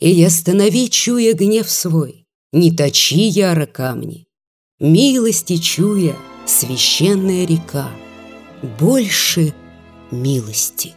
И останови, чуя гнев свой, Не точи яро камни. Милости чуя, священная река, Больше милости.